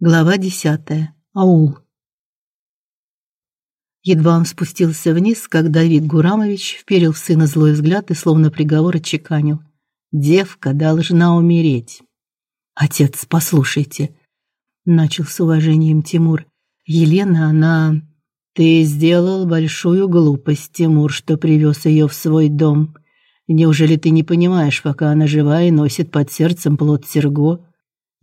Глава 10. Аул. Едва он спустился вниз, как Давид Гурамович вперил в сына злой взгляд и словно приговор отчеканил: "Девка должна умереть". "Отец, послушайте", начал с уважением Тимур. "Елена, она ты сделал большую глупость, Тимур, что привез ее в свой дом. Неужели ты не понимаешь, пока она жива и носит под сердцем плод Серго?"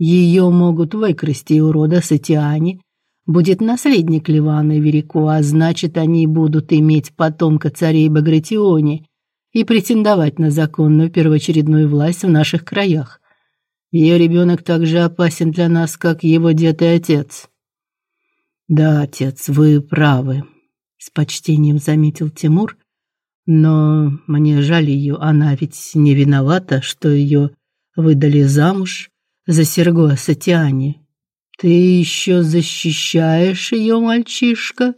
Ее могут выкрасть и у рода Сатиани. Будет наследник Ливана и Верико, а значит, они будут иметь потомка царей Багратиони и претендовать на законную первоочередную власть в наших краях. Ее ребенок так же опасен для нас, как его дед и отец. Да, отец, вы правы, с почтением заметил Тимур. Но мне жаль ее, она ведь не виновата, что ее выдали замуж за Серго Сатиани. Ты еще защищаешь ее, мальчишка?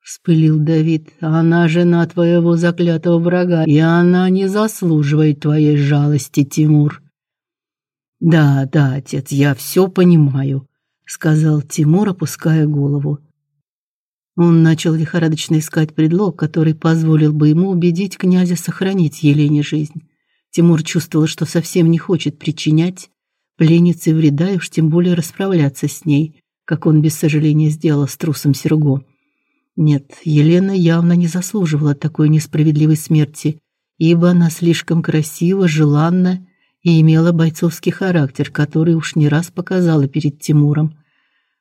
вспылил Давид. Она жена твоего заклятого врага, и она не заслуживает твоей жалости, Тимур. Да, да, отец, я все понимаю, сказал Тимур, опуская голову. Он начал лихорадочно искать предлог, который позволил бы ему убедить князя сохранить Елене жизнь. Тимур чувствовал, что совсем не хочет причинять пленнице вреда и уж тем более расправляться с ней, как он без сожаления сделал с трусом Серго. Нет, Елена явно не заслуживала такой несправедливой смерти, ибо она слишком красива, желанна и имела бойцовский характер, который уж не раз показала перед Тимуром.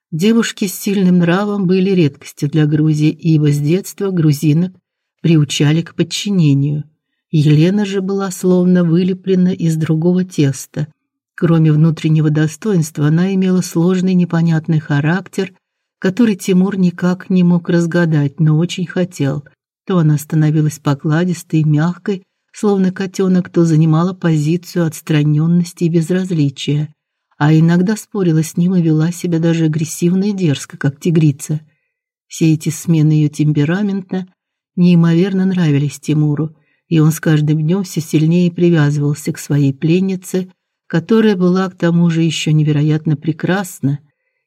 Девушки с сильным нравом были редкостью для Грузии, ибо с детства грузинок приучали к подчинению. Елена же была словно вылеплена из другого теста – Кроме внутреннего достоинства, она имела сложный непонятный характер, который Тимур никак не мог разгадать, но очень хотел. То она становилась покладистой и мягкой, словно котенок, то занимала позицию отстраненности и безразличия, а иногда спорила с ним и вела себя даже агрессивно и дерзко, как тигрица. Все эти смены ее темперамента неимоверно нравились Тимуру, и он с каждым днем все сильнее привязывался к своей пленнице – которая была к тому же еще невероятно прекрасна,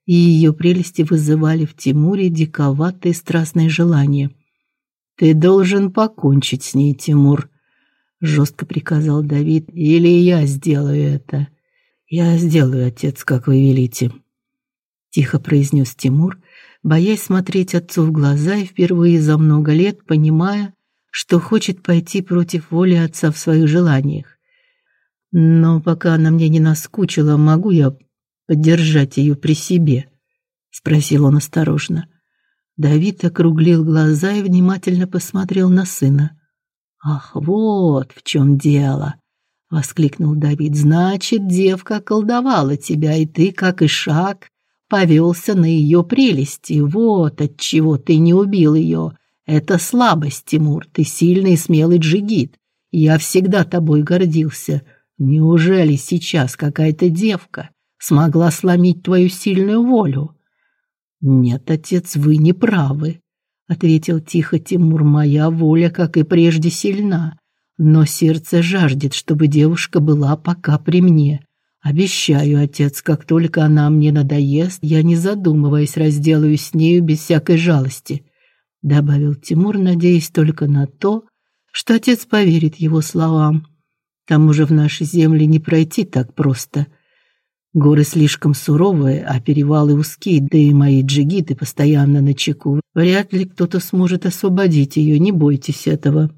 и ее прелести вызывали в Тимуре диковатые страстные желания. Ты должен покончить с ней, Тимур, жестко приказал Давид. Или я сделаю это. Я сделаю, отец, как вы велите, тихо произнес Тимур, боясь смотреть отцу в глаза и впервые за много лет понимая, что хочет пойти против воли отца в своих желаниях. Но пока она мне не наскучила, могу я поддержать ее при себе, спросил он осторожно. Давид округлил глаза и внимательно посмотрел на сына. Ах, вот в чем дело, воскликнул Давид. Значит, девка колдовала тебя, и ты, как и шаг, повелся на ее прелести. Вот от чего ты не убил ее. Это слабость, Тимур. Ты сильный и смелый джигит. Я всегда тобой гордился. Неужели сейчас какая-то девка смогла сломить твою сильную волю? Нет, отец, вы не правы, ответил тихо Тимур. Моя воля, как и прежде, сильна, но сердце жаждет, чтобы девушка была пока при мне. Обещаю, отец, как только она мне надоест, я не задумываясь разделаюсь с нею без всякой жалости, добавил Тимур, надеясь только на то, что отец поверит его словам. К тому же в нашей земле не пройти так просто. Горы слишком суровые, а перевалы узкие, да и мои джигиты постоянно на чеку. Вряд ли кто-то сможет освободить ее, не бойтесь этого.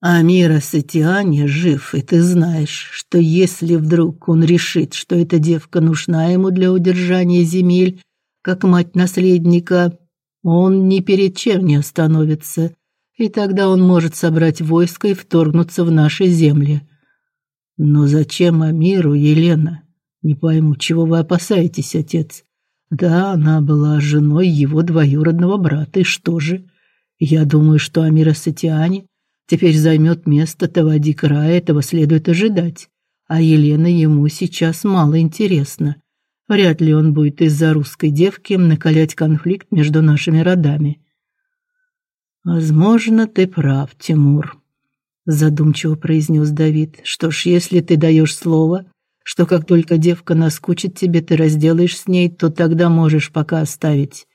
Амира Сатиани жив, и ты знаешь, что если вдруг он решит, что эта девка нужна ему для удержания земель, как мать наследника, он ни перед чем не остановится и тогда он может собрать войско и вторгнуться в наши земли. Но зачем Амиру, Елена? Не пойму, чего вы опасаетесь, отец? Да, она была женой его двоюродного брата, и что же? Я думаю, что Амира Сатиани теперь займет место Тавади края, этого следует ожидать. А Елена ему сейчас мало интересна. Вряд ли он будет из-за русской девки накалять конфликт между нашими родами. Возможно, ты прав, Тимур, задумчиво произнес Давид. Что ж, если ты даешь слово, что как только девка наскучит тебе, ты разделаешь с ней, то тогда можешь пока оставить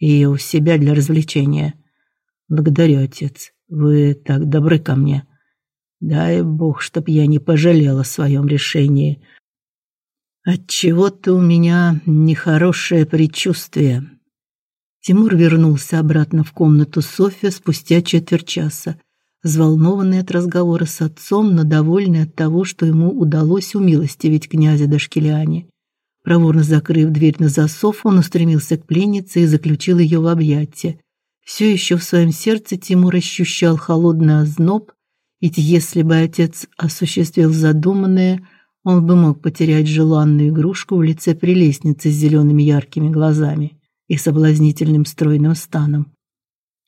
ее у себя для развлечения. Благодарю, отец. Вы так добры ко мне. Дай бог, чтоб я не пожалела о своем решении. От чего-то у меня нехорошее предчувствие. Тимур вернулся обратно в комнату Софьи спустя четверть часа, взволнованный от разговора с отцом, но довольный от того, что ему удалось умилостивить князя Дашкеляне. Проворно закрыв дверь на засов, он устремился к пленнице и заключил ее в объятия. Все еще в своем сердце Тимур ощущал холодный озноб, ведь если бы отец осуществил задуманное, он бы мог потерять желанную игрушку в лице прелестницы с зелеными яркими глазами и соблазнительным стройным станом.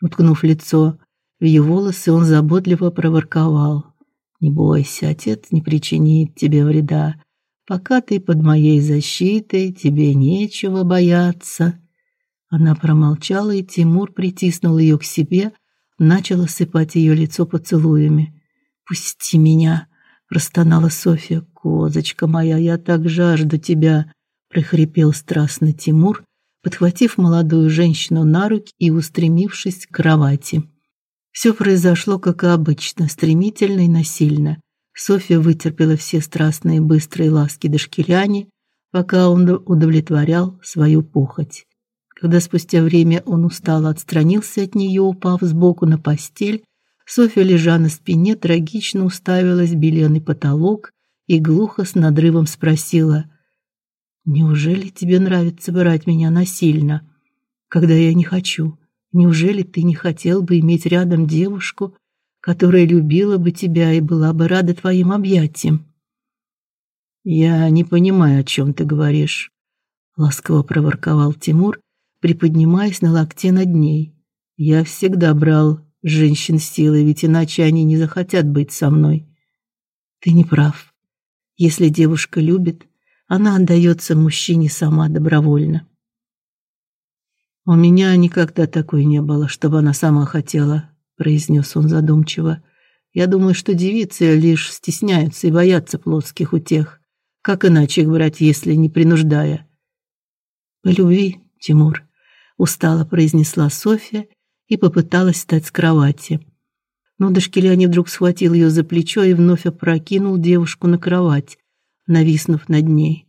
Уткнув лицо в ее волосы, он заботливо проворковал: "Не бойся, отец не причинит тебе вреда. Пока ты под моей защитой, тебе нечего бояться". Она промолчала, и Тимур притиснул ее к себе, начал осыпать ее лицо поцелуями. "Пусти меня", простонала Софья. "Козочка моя, я так жажду тебя", прохрипел страстно Тимур, подхватив молодую женщину на руки и устремившись к кровати. Все произошло как и обычно, стремительно и насильно. Софья вытерпела все страстные быстрые ласки дошкиляни, пока он удовлетворял свою похоть. Когда спустя время он устало отстранился от нее, упав сбоку на постель, Софья, лежа на спине, трагично уставилась в беленый потолок и глухо с надрывом спросила: "Неужели тебе нравится брать меня насильно, когда я не хочу? Неужели ты не хотел бы иметь рядом девушку, которая любила бы тебя и была бы рада твоим объятиям?" "Я не понимаю, о чем ты говоришь", ласково проворковал Тимур приподнимаясь на локте над ней. Я всегда брал женщин силой, ведь иначе они не захотят быть со мной. Ты не прав. Если девушка любит, она отдается мужчине сама добровольно. У меня никогда такой не было, чтобы она сама хотела, произнес он задумчиво. Я думаю, что девицы лишь стесняются и боятся плотских утех. Как иначе их брать, если не принуждая? По любви, Тимур, устало произнесла Софья и попыталась встать с кровати. Но Дашкеляне вдруг схватил ее за плечо и вновь опрокинул девушку на кровать, нависнув над ней.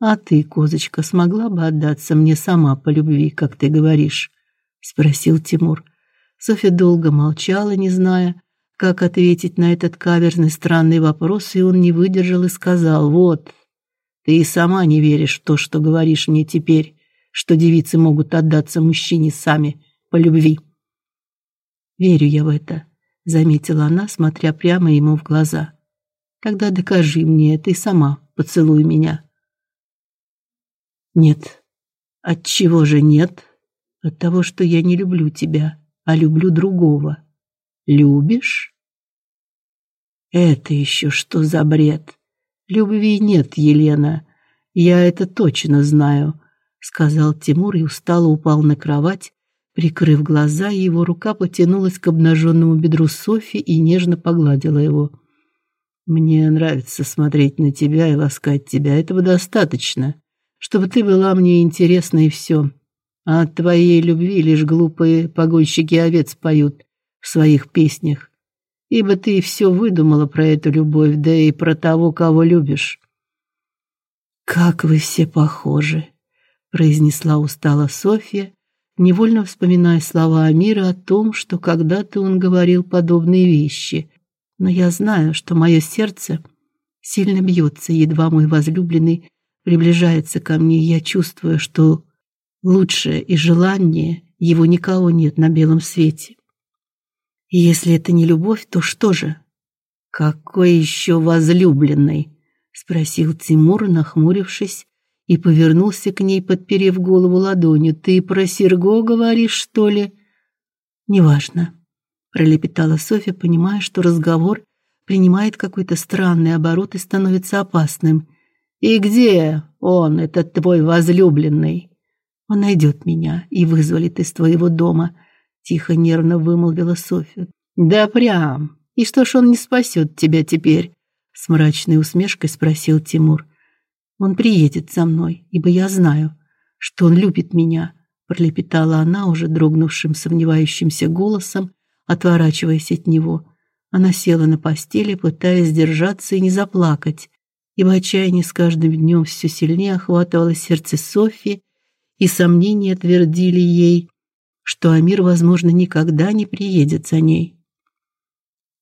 А ты, козочка, смогла бы отдаться мне сама по любви, как ты говоришь, спросил Тимур. Софья долго молчала, не зная, как ответить на этот каверзный странный вопрос, и он не выдержал и сказал: "Вот, ты и сама не веришь в то, что говоришь мне теперь что девицы могут отдаться мужчине сами по любви. Верю я в это, заметила она, смотря прямо ему в глаза. Тогда докажи мне это и сама поцелуй меня. Нет. От чего же нет? От того, что я не люблю тебя, а люблю другого. Любишь? Это еще что за бред? Любви нет, Елена. Я это точно знаю сказал Тимур и устало упал на кровать, прикрыв глаза, его рука потянулась к обнаженному бедру Софи и нежно погладила его. Мне нравится смотреть на тебя и ласкать тебя. Этого достаточно, чтобы ты была мне интересна и все. А от твоей любви лишь глупые погонщики овец поют в своих песнях. Ибо ты все выдумала про эту любовь, да и про того, кого любишь. Как вы все похожи, произнесла устало Софья, невольно вспоминая слова Амира о том, что когда-то он говорил подобные вещи. Но я знаю, что мое сердце сильно бьется, едва мой возлюбленный приближается ко мне, я чувствую, что лучше и желаннее его никого нет на белом свете. И если это не любовь, то что же? Какой еще возлюбленный? спросил Тимур, нахмурившись и повернулся к ней, подперев голову ладонью. Ты про Серго говоришь, что ли? Неважно, пролепетала Софья, понимая, что разговор принимает какой-то странный оборот и становится опасным. И где он, этот твой возлюбленный? Он найдет меня и вызволит из твоего дома, тихо нервно вымолвила Софья. Да прям. И что ж он не спасет тебя теперь? с мрачной усмешкой спросил Тимур. Он приедет за мной, ибо я знаю, что он любит меня, пролепетала она уже дрогнувшим, сомневающимся голосом, отворачиваясь от него. Она села на постели, пытаясь сдержаться и не заплакать, ибо отчаяние с каждым днем все сильнее охватывало сердце Софьи, и сомнения твердили ей, что Амир, возможно, никогда не приедет за ней.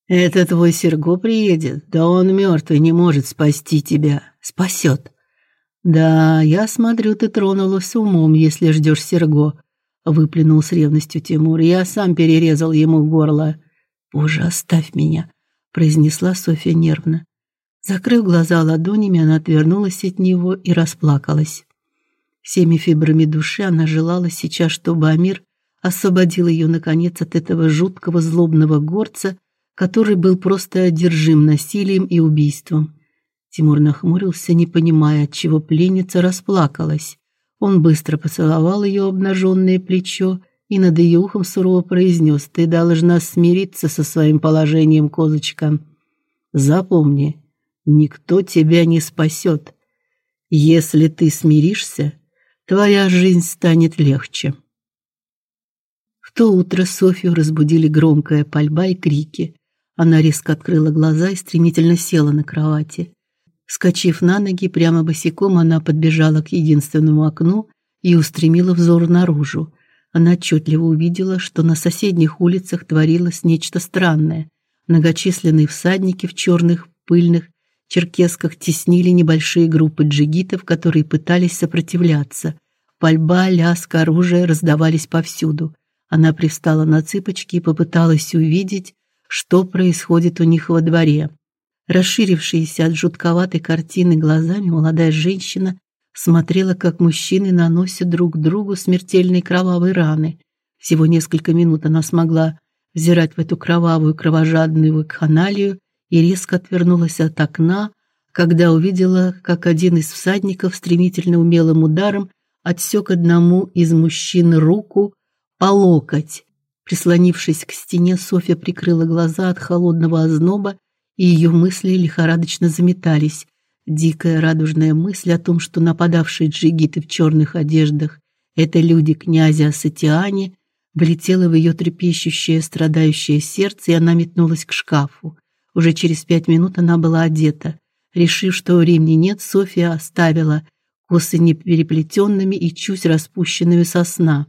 Это твой Серго приедет, да он мертвый, не может спасти тебя. Спасет. Да, я смотрю, ты тронулась умом, если ждешь Серго, выплюнул с ревностью Тимур. Я сам перерезал ему горло. Боже, оставь меня, произнесла Софья нервно. Закрыв глаза ладонями, она отвернулась от него и расплакалась. Всеми фибрами души она желала сейчас, чтобы Амир освободил ее наконец от этого жуткого злобного горца, который был просто одержим насилием и убийством. Тимур нахмурился, не понимая, от чего пленница расплакалась. Он быстро поцеловал ее обнаженное плечо и над ее ухом сурово произнес: "Ты должна смириться со своим положением, козочка. Запомни, никто тебя не спасет. Если ты смиришься, твоя жизнь станет легче". В то утро Софию разбудили громкая пальба и крики. Она резко открыла глаза и стремительно села на кровати. Скочив на ноги, прямо босиком она подбежала к единственному окну и устремила взор наружу. Она отчетливо увидела, что на соседних улицах творилось нечто странное. Многочисленные всадники в черных пыльных черкесках теснили небольшие группы джигитов, которые пытались сопротивляться. Пальба, лязг оружия раздавались повсюду. Она привстала на цыпочки и попыталась увидеть, что происходит у них во дворе. Расширившиеся от жутковатой картины глазами молодая женщина смотрела, как мужчины наносят друг другу смертельные кровавые раны. Всего несколько минут она смогла взирать в эту кровавую, кровожадную вакханалию и резко отвернулась от окна, когда увидела, как один из всадников стремительно умелым ударом отсек одному из мужчин руку по локоть. Прислонившись к стене, Софья прикрыла глаза от холодного озноба, и ее мысли лихорадочно заметались. Дикая радужная мысль о том, что нападавшие джигиты в черных одеждах это люди князя Сатиани, влетела в ее трепещущее, страдающее сердце, и она метнулась к шкафу. Уже через пять минут она была одета. Решив, что времени нет, Софья оставила косы непереплетенными и чуть распущенными со сна.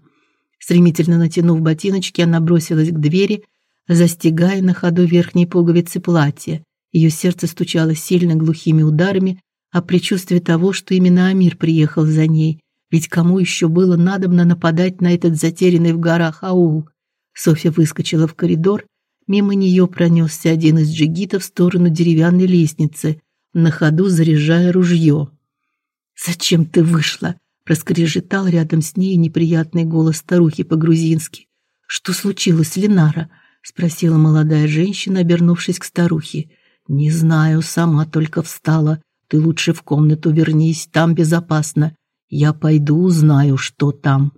Стремительно натянув ботиночки, она бросилась к двери, застигая на ходу верхние пуговицы платья. Ее сердце стучало сильно глухими ударами, а предчувствие того, что именно Амир приехал за ней. Ведь кому еще было надобно нападать на этот затерянный в горах аул? Софья выскочила в коридор, мимо нее пронесся один из джигитов в сторону деревянной лестницы, на ходу заряжая ружье. "Зачем ты вышла?" проскрежетал рядом с ней неприятный голос старухи по-грузински. Что случилось, Ленара? Спросила молодая женщина, обернувшись к старухе. Не знаю, сама только встала. Ты лучше в комнату вернись, там безопасно. Я пойду узнаю, что там.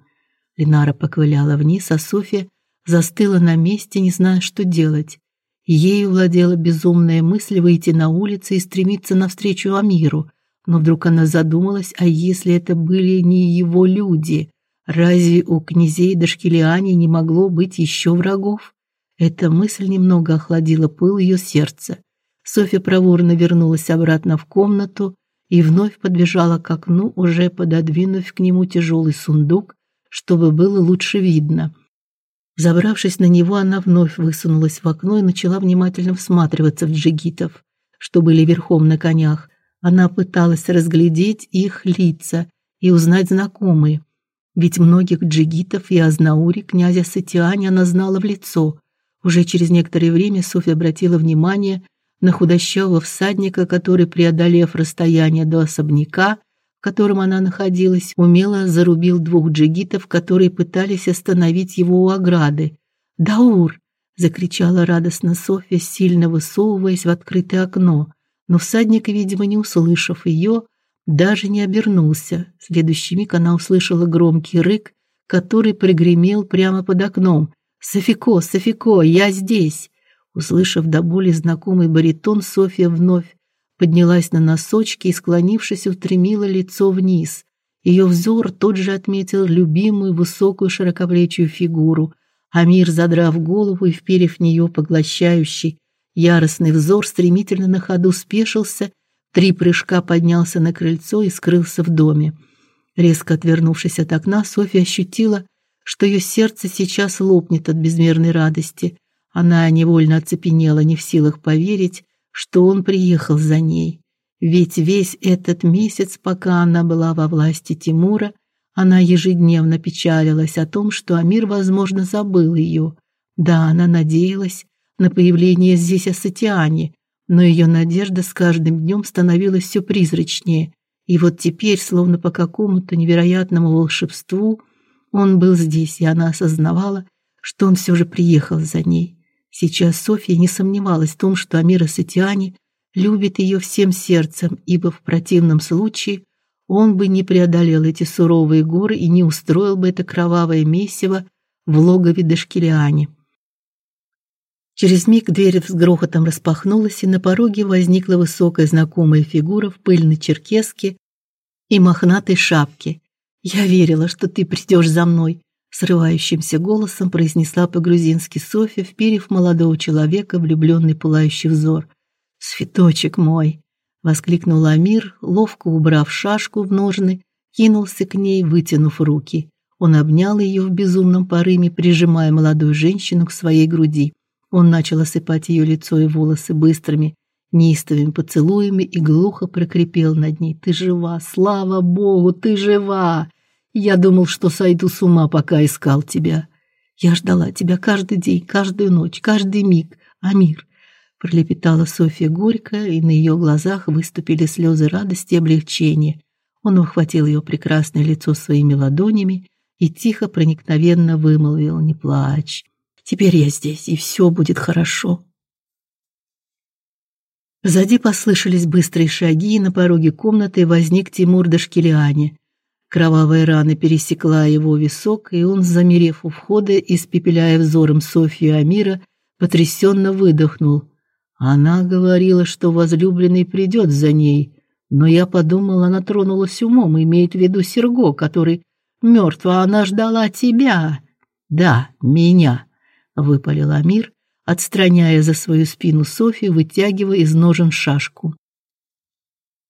Ленара поковыляла вниз, а Софья застыла на месте, не зная, что делать. Ею владела безумная мысль выйти на улицу и стремиться навстречу Амиру, но вдруг она задумалась, а если это были не его люди? Разве у князей Дашкилиани не могло быть еще врагов? Эта мысль немного охладила пыл ее сердца. Софья проворно вернулась обратно в комнату и вновь подбежала к окну, уже пододвинув к нему тяжелый сундук, чтобы было лучше видно. Забравшись на него, она вновь высунулась в окно и начала внимательно всматриваться в джигитов, что были верхом на конях. Она пыталась разглядеть их лица и узнать знакомые, ведь многих джигитов и азнаури князя Сатиани она знала в лицо. Уже через некоторое время Софья обратила внимание на худощавого всадника, который, преодолев расстояние до особняка, в котором она находилась, умело зарубил двух джигитов, которые пытались остановить его у ограды. "Даур!" закричала радостно Софья, сильно высовываясь в открытое окно но всадник, видимо, не услышав ее, даже не обернулся. В следующий миг она услышала громкий рык, который прогремел прямо под окном. «Софико, Софико, я здесь!» Услышав до боли знакомый баритон, Софья вновь поднялась на носочки и, склонившись, устремила лицо вниз. Ее взор тот же отметил любимую высокую широкоплечую фигуру. Амир, задрав голову и вперев в нее поглощающий, яростный взор, стремительно на ходу спешился, три прыжка поднялся на крыльцо и скрылся в доме. Резко отвернувшись от окна, Софья ощутила, что ее сердце сейчас лопнет от безмерной радости. Она невольно оцепенела, не в силах поверить, что он приехал за ней. Ведь весь этот месяц, пока она была во власти Тимура, она ежедневно печалилась о том, что Амир, возможно, забыл ее. Да, она надеялась на появление здесь Асатиани, но ее надежда с каждым днем становилась все призрачнее. И вот теперь, словно по какому-то невероятному волшебству, он был здесь, и она осознавала, что он все же приехал за ней. Сейчас Софья не сомневалась в том, что Амира Сатиани любит ее всем сердцем, ибо в противном случае он бы не преодолел эти суровые горы и не устроил бы это кровавое месиво в логове Дашкилиани. Через миг дверь с грохотом распахнулась, и на пороге возникла высокая знакомая фигура в пыльной черкеске и мохнатой шапке. Я верила, что ты придешь за мной, срывающимся голосом произнесла по-грузински Софья, вперев молодого человека влюбленный пылающий взор. "Цветочек мой", воскликнул Амир, ловко убрав шашку в ножны, кинулся к ней, вытянув руки. Он обнял ее в безумном порыве, прижимая молодую женщину к своей груди. Он начал осыпать ее лицо и волосы быстрыми, неистовыми поцелуями и глухо прокрепел над ней: "Ты жива, слава богу, ты жива! Я думал, что сойду с ума, пока искал тебя. Я ждала тебя каждый день, каждую ночь, каждый миг, Амир", пролепетала Софья горько, и на ее глазах выступили слезы радости и облегчения. Он ухватил ее прекрасное лицо своими ладонями и тихо проникновенно вымолвил: "Не плачь. Теперь я здесь, и все будет хорошо". Сзади послышались быстрые шаги, и на пороге комнаты возник Тимур Дашкилиани. Кровавая рана пересекла его висок, и он, замерев у входа, испепеляя взором Софию Амира, потрясенно выдохнул. Она говорила, что возлюбленный придет за ней, но я подумал, она тронулась умом, имеет в виду Серго, который мертв, а она ждала тебя. Да, меня, выпалил Амир отстраняя за свою спину Софию, вытягивая из ножен шашку.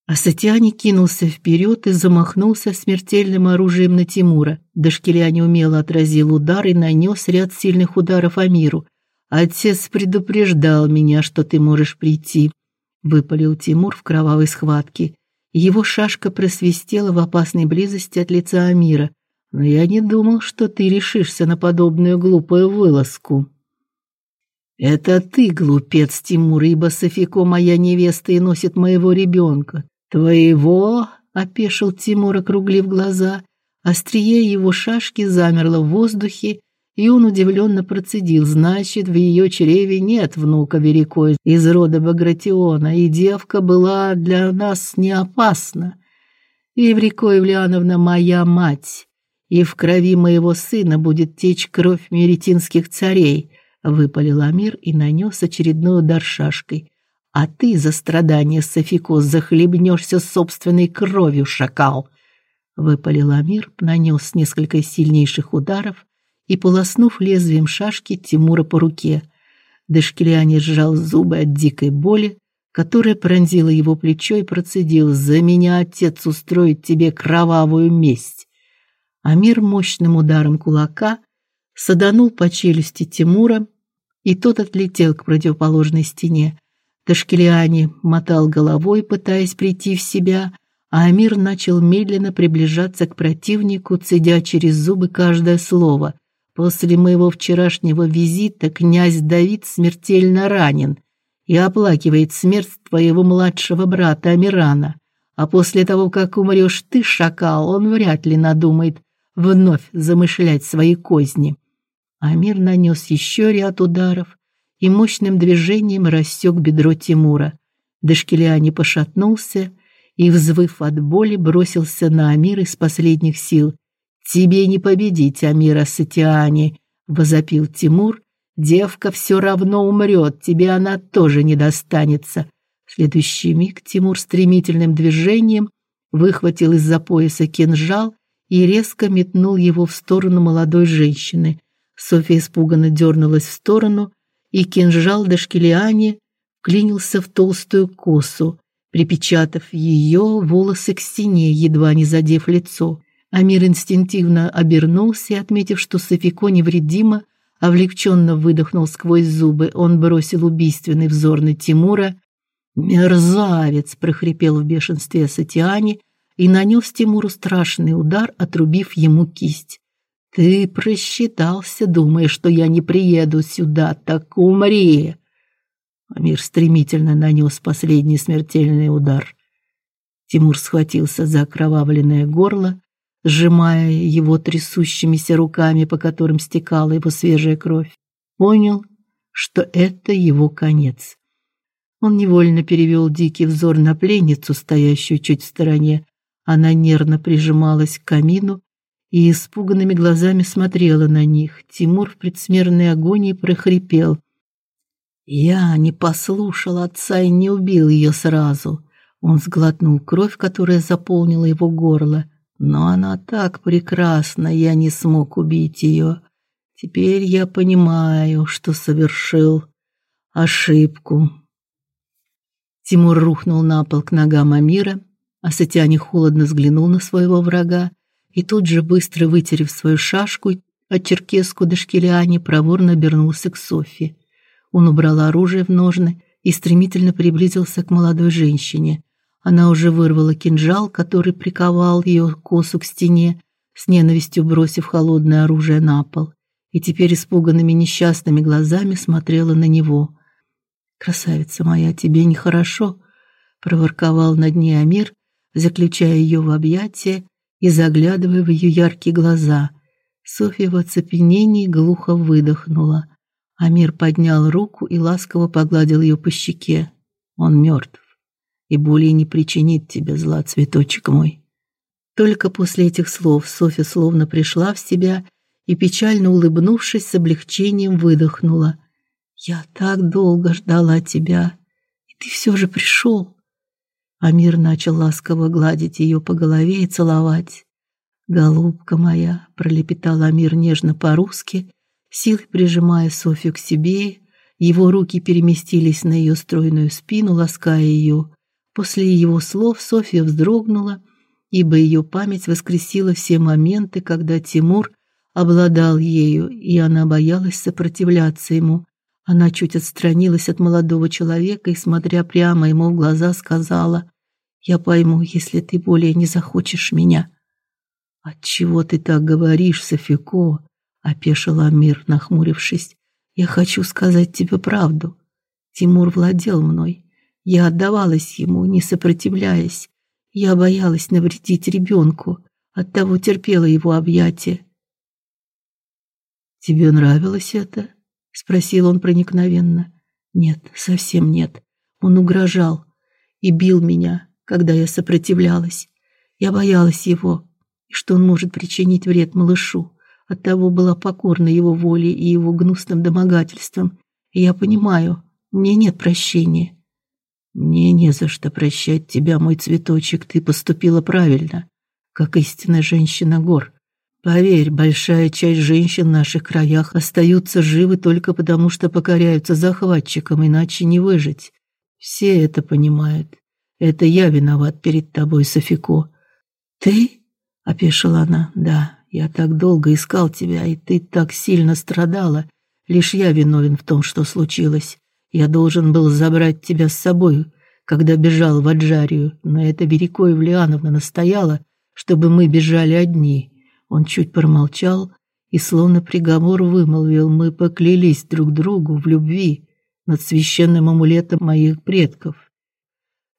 Асатиани кинулся вперед и замахнулся смертельным оружием на Тимура. Дашкиляне умело отразил удар и нанес ряд сильных ударов Амиру. Отец предупреждал меня, что ты можешь прийти, выпалил Тимур в кровавой схватке. Его шашка просвистела в опасной близости от лица Амира. Но я не думал, что ты решишься на подобную глупую вылазку. Это ты, глупец Тимур, ибо Софико моя невеста и носит моего ребенка. Твоего, опешил Тимур, округлив глаза. Острие его шашки замерло в воздухе, и он удивленно процедил: "Значит, в ее чреве нет внука Верикой из рода Багратиона, и девка была для нас не опасна. Еврика Евлеановна моя мать, и в крови моего сына будет течь кровь меритинских царей выпалил Амир и нанес очередной удар шашкой. А ты за страдания Софико захлебнешься собственной кровью, шакал, выпалил Амир, нанес несколько сильнейших ударов и полоснув лезвием шашки Тимура по руке. Дашкиляне сжал зубы от дикой боли, которая пронзила его плечо и процедил: "За меня отец устроит тебе кровавую месть". Амир мощным ударом кулака саданул по челюсти Тимура, и тот отлетел к противоположной стене. Ташкелиани мотал головой, пытаясь прийти в себя, а Амир начал медленно приближаться к противнику, цедя через зубы каждое слово. После моего вчерашнего визита князь Давид смертельно ранен и оплакивает смерть твоего младшего брата Амирана. А после того, как умрешь ты, шакал, он вряд ли надумает вновь замышлять свои козни. Амир нанес еще ряд ударов и мощным движением рассек бедро Тимура. Дашкилиани пошатнулся и, взвыв от боли, бросился на Амира из последних сил. «Тебе не победить, Амира Сатиани!» — возопил Тимур. «Девка все равно умрет, тебе она тоже не достанется. В следующий миг Тимур стремительным движением выхватил из-за пояса кинжал и резко метнул его в сторону молодой женщины. Софья испуганно дернулась в сторону, и кинжал Дашкилиани вклинился в толстую косу, припечатав ее волосы к стене, едва не задев лицо. Амир инстинктивно обернулся отметив, что Софико невредима, облегченно выдохнул сквозь зубы. Он бросил убийственный взор на Тимура. «Мерзавец!» – прохрипел в бешенстве Сатиани и нанес Тимуру страшный удар, отрубив ему кисть. «Ты просчитался, думая, что я не приеду сюда, так умри!» Амир стремительно нанес последний смертельный удар. Тимур схватился за окровавленное горло, сжимая его трясущимися руками, по которым стекала его свежая кровь. Понял, что это его конец. Он невольно перевел дикий взор на пленницу, стоящую чуть в стороне. Она нервно прижималась к камину и испуганными глазами смотрела на них. Тимур в предсмертной агонии прохрипел: "Я не послушал отца и не убил ее сразу". Он сглотнул кровь, которая заполнила его горло. Но она так прекрасна, я не смог убить ее. Теперь я понимаю, что совершил ошибку. Тимур рухнул на пол к ногам Амира, а Сатяне холодно взглянул на своего врага и тут же, быстро вытерев свою шашку от черкеску до проворно обернулся к Софье. Он убрал оружие в ножны и стремительно приблизился к молодой женщине. Она уже вырвала кинжал, который приковал ее косу к стене, с ненавистью бросив холодное оружие на пол, и теперь испуганными несчастными глазами смотрела на него. Красавица моя, тебе нехорошо, проворковал над ней Амир, заключая ее в объятия и заглядывая в ее яркие глаза. Софья в оцепенении глухо выдохнула. Амир поднял руку и ласково погладил ее по щеке. Он мертв и более не причинит тебе зла, цветочек мой. Только после этих слов Софья словно пришла в себя и печально улыбнувшись с облегчением выдохнула: "Я так долго ждала тебя, и ты все же пришел». Амир начал ласково гладить ее по голове и целовать. "Голубка моя", пролепетал Амир нежно по-русски, силой прижимая Софью к себе. Его руки переместились на ее стройную спину, лаская ее. После его слов Софья вздрогнула, ибо ее память воскресила все моменты, когда Тимур обладал ею, и она боялась сопротивляться ему. Она чуть отстранилась от молодого человека и, смотря прямо ему в глаза, сказала: "Я пойму, если ты более не захочешь меня". "От чего ты так говоришь, Софико?" опешил Амир, нахмурившись. "Я хочу сказать тебе правду. Тимур владел мной. Я отдавалась ему, не сопротивляясь. Я боялась навредить ребенку, оттого терпела его объятия. Тебе нравилось это? спросил он проникновенно. Нет, совсем нет. Он угрожал и бил меня, когда я сопротивлялась. Я боялась его, и что он может причинить вред малышу. Оттого была покорна его воле и его гнусным домогательствам. И я понимаю, мне нет прощения. Мне не за что прощать тебя, мой цветочек, ты поступила правильно, как истинная женщина гор. Поверь, большая часть женщин в наших краях остаются живы только потому, что покоряются захватчикам, иначе не выжить. Все это понимают. Это я виноват перед тобой, Софико. Ты? опешила она. Да, я так долго искал тебя, и ты так сильно страдала. Лишь я виновен в том, что случилось. Я должен был забрать тебя с собой, когда бежал в Аджарию, но эта Верико Евлеановна настояла, чтобы мы бежали одни. Он чуть промолчал и словно приговор вымолвил: "Мы поклялись друг другу в любви над священным амулетом моих предков,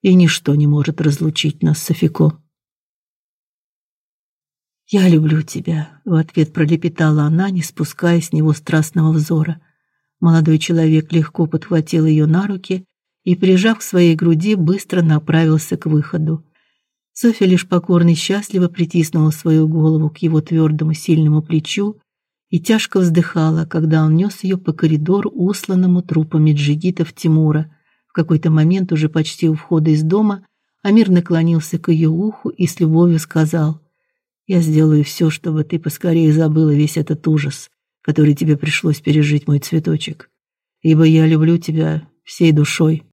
и ничто не может разлучить нас с Софико". "Я люблю тебя", в ответ пролепетала она, не спуская с него страстного взора. Молодой человек легко подхватил ее на руки и, прижав к своей груди, быстро направился к выходу. Софья лишь покорно и счастливо притиснула свою голову к его твердому сильному плечу и тяжко вздыхала, когда он нес ее по коридору, усланному трупами джигитов Тимура, В какой-то момент, уже почти у входа из дома, Амир наклонился к ее уху и с любовью сказал: "Я сделаю все, чтобы ты поскорее забыла весь этот ужас, который тебе пришлось пережить, мой цветочек, ибо я люблю тебя всей душой".